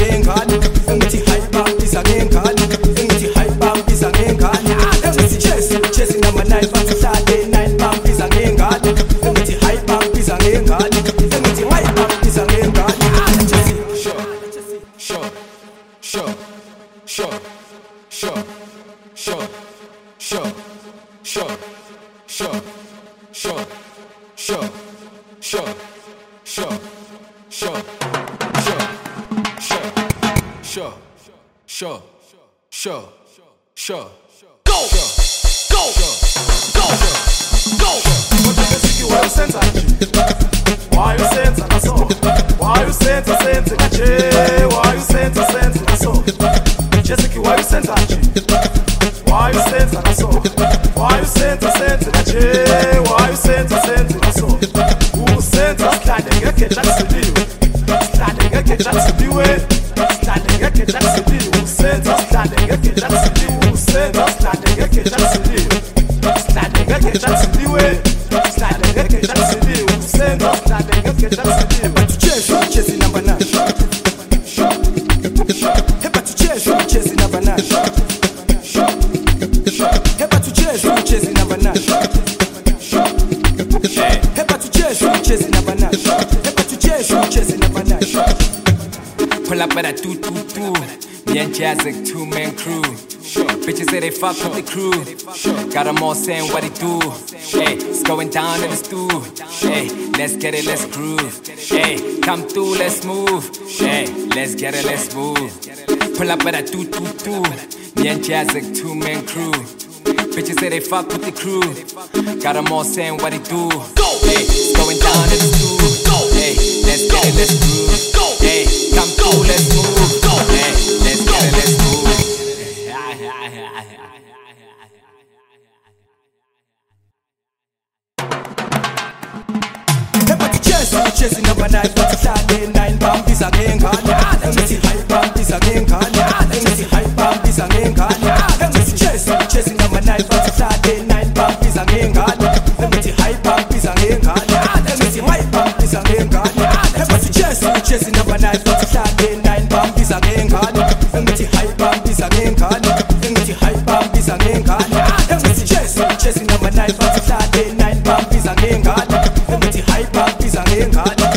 again, God. Bring it high back, this again, God. Bring it high back, this again, God. Them is chase, chasing them a knife and Saturday night back, this again, God. Bring it high back, this again, God. Bring it high back, this again, God. Sure, sure, sure, sure, sure, sure, sure, sure, sure, sure, sure, sure, sure, sure sure, sure, sure, sure. Go, go, go, go, go. Why you sense it? Why you sent it? So, why you sent sense it? Sense it? Why you sent it? sent it? So, Jessica, why you sent sense it? Why you sent it? So, why you sent sense it? Sense it? Why you sent it? sent it? So, who sense it? Standing, get it. Pull up at a two two two. Me and Jazzik, two man crew. Bitches say they fuck with the crew. Got them all saying what it do. Hey, it's going down in the stool. Hey, let's get it, let's groove. Hey, come through, let's move. Hey, let's get it, let's move. Pull up at a two two two. Me and Jazzik, two man crew. Bitches say they fuck with the crew. Got them all saying what it do. Go! Hey, going down in the stool. Go! Hey, let's go! It, let's. Go! Hey, come go. let's move. chasing up a knife but hlambe nine pound biza ngengane engithi high pound biza ngengane engithi high pound biza ngengane engithi chasing chasing up a knife but hlambe nine pound biza ngengane engithi high pound biza ngengane